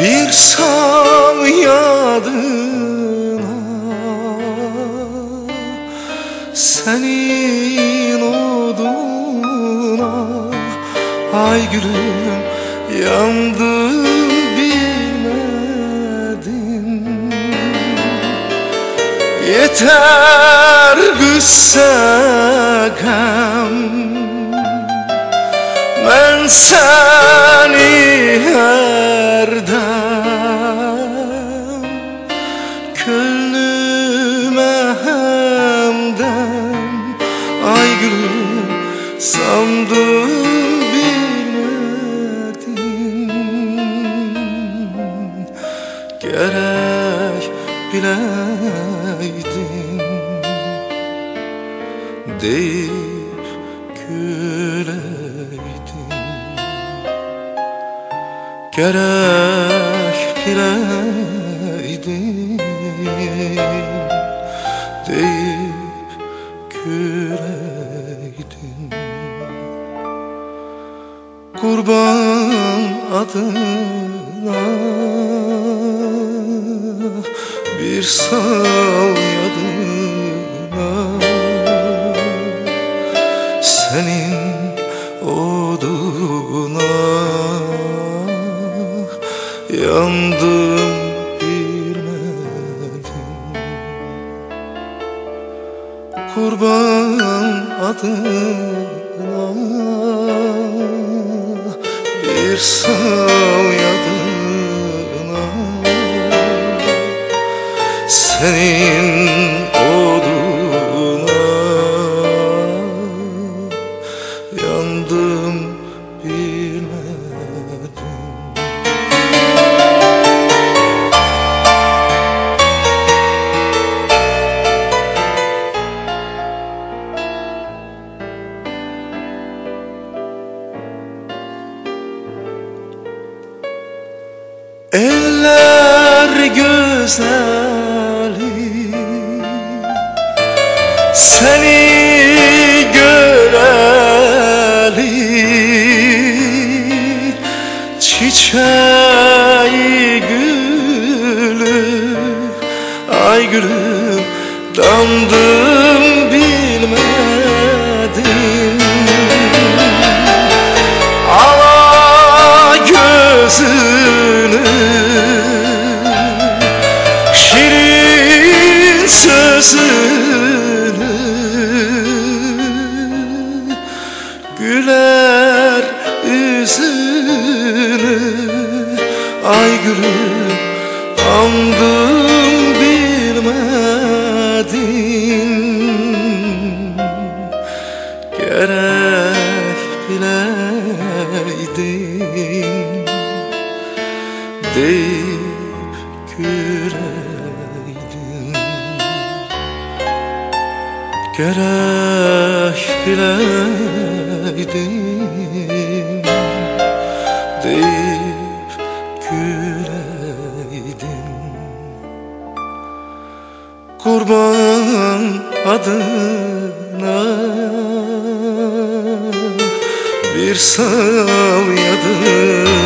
Bir sal yadına. Senin oduna Ay gülüm yandım bilmedim Yeter güssekem Ben seni her dem Könlüme hemden Ay gülüm sandım bilmedim Gerek bileydin Deyip Gerek bileydin Deyip güleydin Kurban adına Bir sal Yandım bilmedim Kurban adına Bir sal yadına. Senin Eller güzeli. Seni göreli. Çiçeği sözünü Güler yüzünü. Ay gülüm andım bilmedim Gerek bileydin Deyip Gerek bileydin Deyip güleydin Kurban adına Bir sal yadına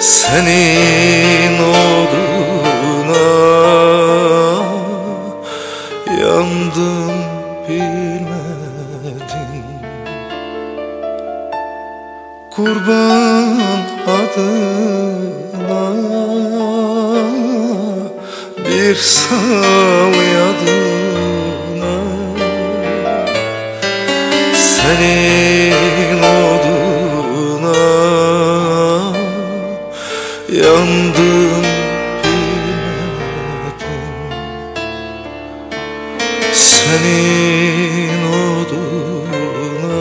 Senin oduna bilmedim Kurban adına Bir sal yadına Senin oduna Yandım Senin oduna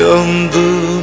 Yandım